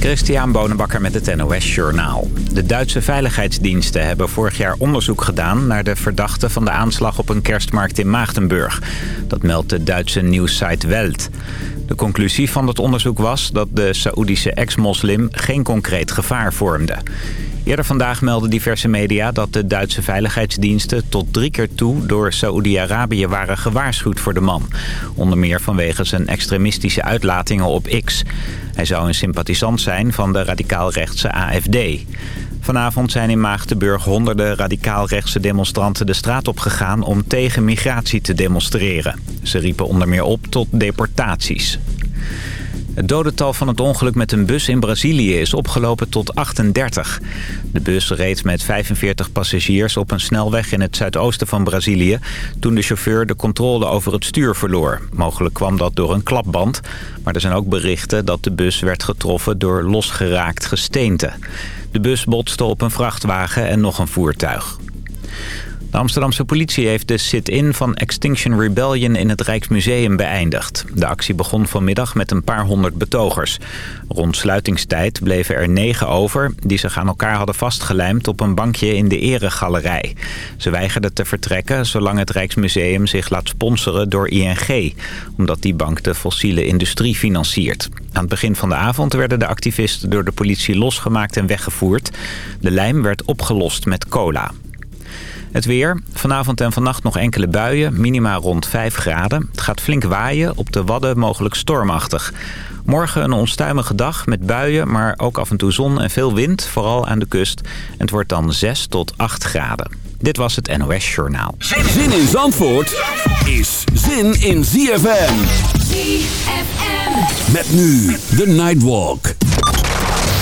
Christian Bonenbakker met het NOS Journaal. De Duitse veiligheidsdiensten hebben vorig jaar onderzoek gedaan... naar de verdachte van de aanslag op een kerstmarkt in Maagdenburg. Dat meldt de Duitse nieuwssite Welt. De conclusie van het onderzoek was dat de Saoedische ex-moslim... geen concreet gevaar vormde. Eerder vandaag meldden diverse media dat de Duitse veiligheidsdiensten tot drie keer toe door Saoedi-Arabië waren gewaarschuwd voor de man. Onder meer vanwege zijn extremistische uitlatingen op X. Hij zou een sympathisant zijn van de radicaal-rechtse AFD. Vanavond zijn in Maagdenburg honderden radicaal-rechtse demonstranten de straat opgegaan om tegen migratie te demonstreren. Ze riepen onder meer op tot deportaties. Het dodental van het ongeluk met een bus in Brazilië is opgelopen tot 38. De bus reed met 45 passagiers op een snelweg in het zuidoosten van Brazilië... toen de chauffeur de controle over het stuur verloor. Mogelijk kwam dat door een klapband. Maar er zijn ook berichten dat de bus werd getroffen door losgeraakt gesteente. De bus botste op een vrachtwagen en nog een voertuig. De Amsterdamse politie heeft de sit-in van Extinction Rebellion in het Rijksmuseum beëindigd. De actie begon vanmiddag met een paar honderd betogers. Rond sluitingstijd bleven er negen over die zich aan elkaar hadden vastgelijmd op een bankje in de eregalerij. Ze weigerden te vertrekken zolang het Rijksmuseum zich laat sponsoren door ING, omdat die bank de fossiele industrie financiert. Aan het begin van de avond werden de activisten door de politie losgemaakt en weggevoerd. De lijm werd opgelost met cola. Het weer. Vanavond en vannacht nog enkele buien. Minima rond 5 graden. Het gaat flink waaien. Op de Wadden mogelijk stormachtig. Morgen een onstuimige dag met buien, maar ook af en toe zon en veel wind. Vooral aan de kust. En het wordt dan 6 tot 8 graden. Dit was het NOS Journaal. Zin in Zandvoort is zin in ZFM. ZFM. Met nu de Nightwalk.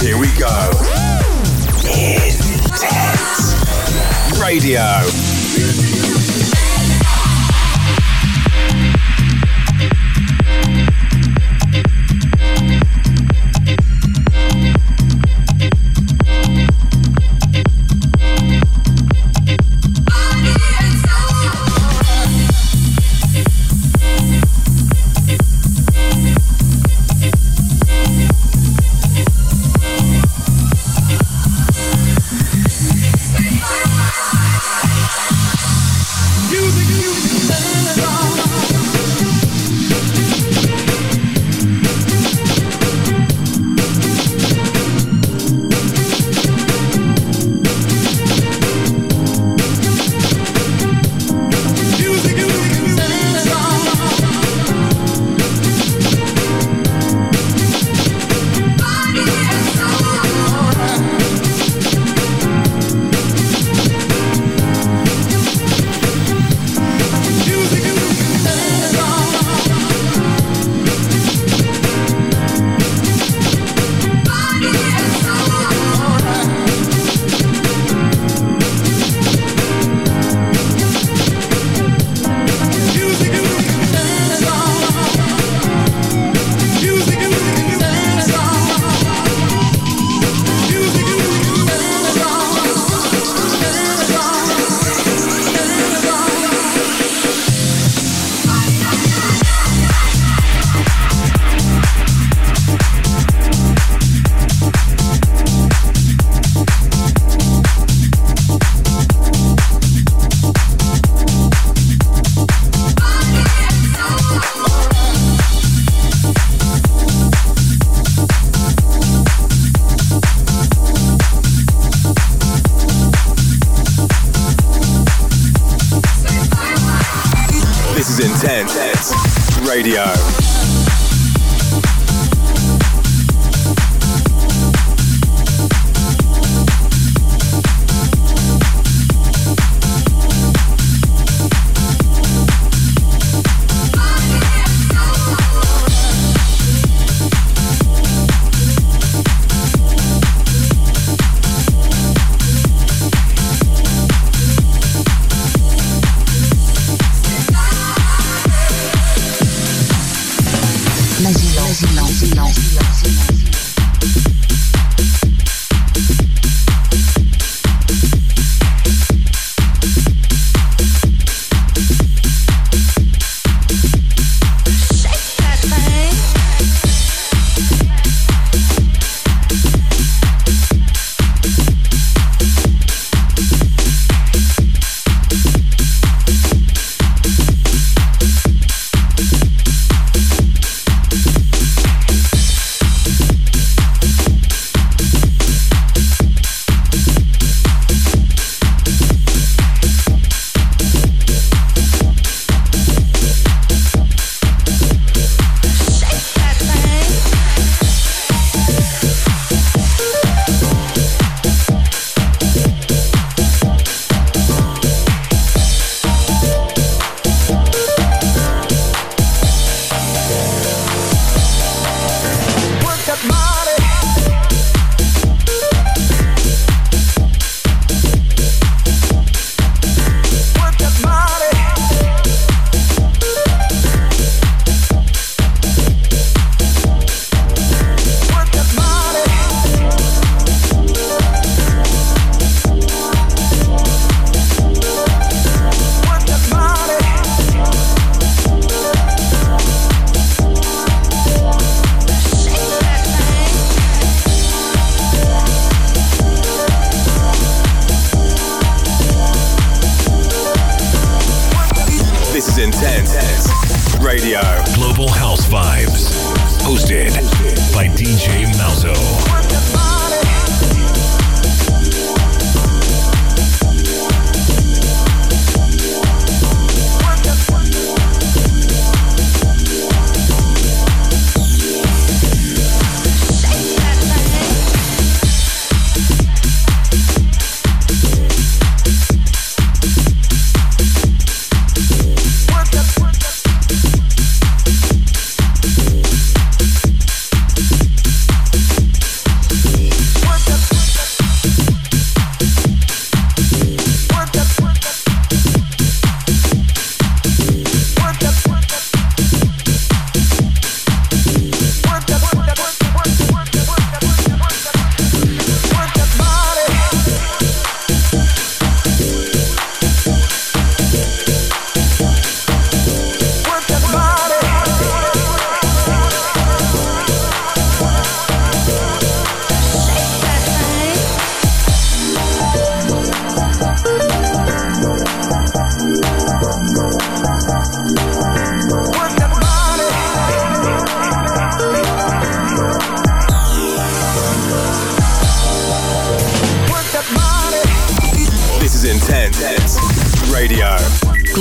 Here we go. Intense Radio.